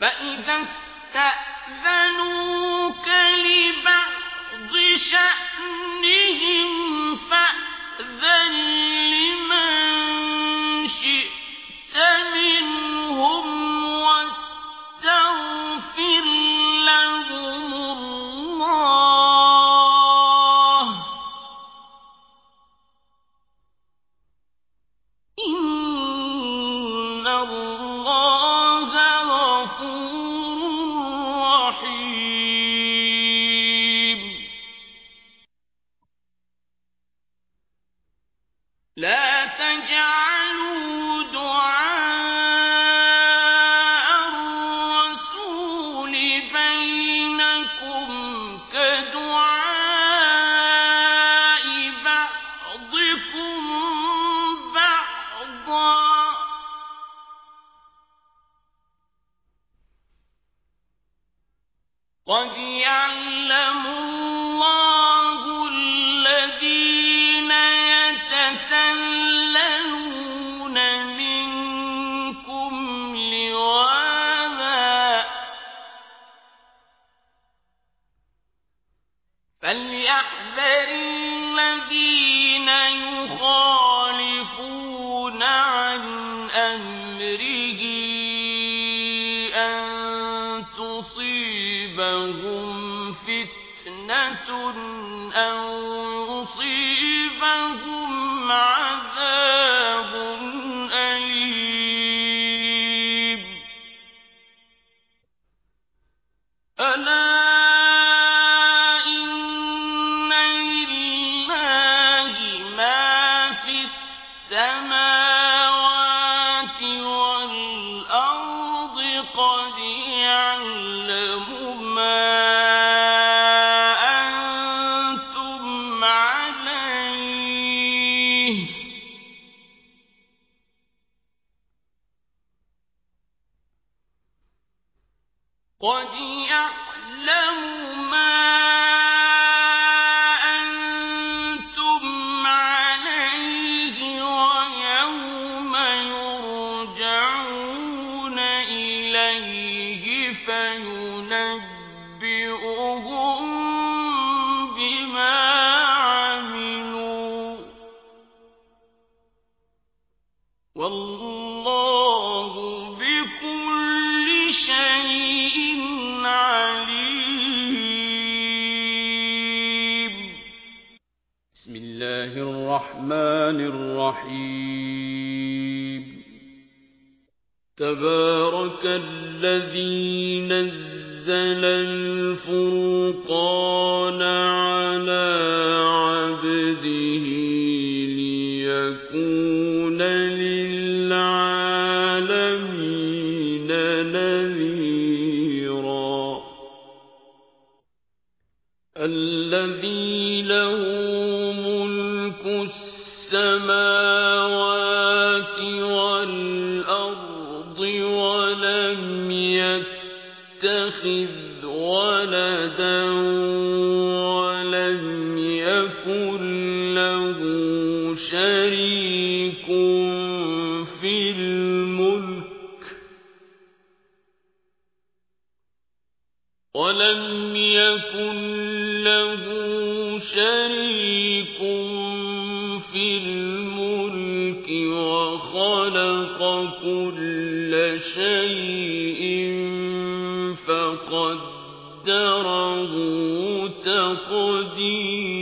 فإذا استأذنوك لبعض شأنهم قد يعلم فتنة أو يصيبهم قد يعلم الرحمن الرحيم. تبارك الذي نزل الفرقان على عبده ليكون للعالمين نذيرا. الذي له السماوات والأرض ولم يتخذ ولدا ولم يكن له شريك في الملك ولم يكن له شريك شيء فقدره تقديرا.